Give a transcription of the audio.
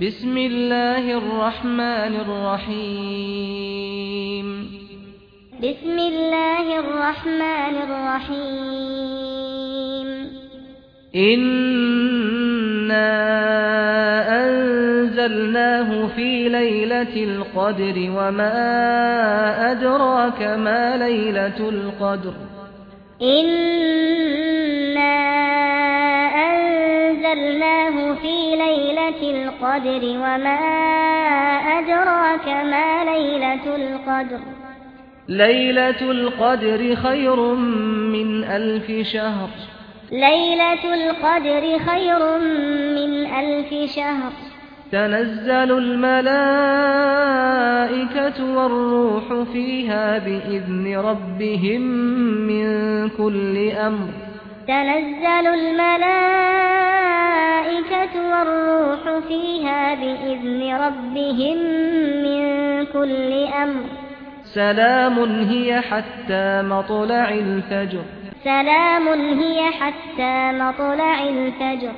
بسم الله الرحمن الرحيم بسم الله الرحمن الرحيم إنا أنزلناه في ليلة القدر وما أدراك ما ليلة القدر إنا أنزلناه في ليلة القدر وما أدراك ما ليلة القدر ليلة القدر خير من ألف شهر. ليلة القدر خير من ألف شهر. تنزل الملائكة والروح فيها بإذن ربهم من كل أمر. تنزل الملائكة فيها بإذن ربهم من كل أمر. سلام هي حتى مطلع الفجر. سلام هي حتى مطلع الفجر.